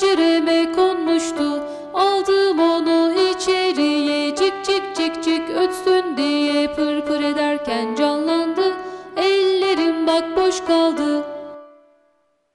pencereme konmuştu. Aldım onu içeriye cik cik cik cik ötsün diye pırpır ederken canlandı. Ellerim bak boş kaldı.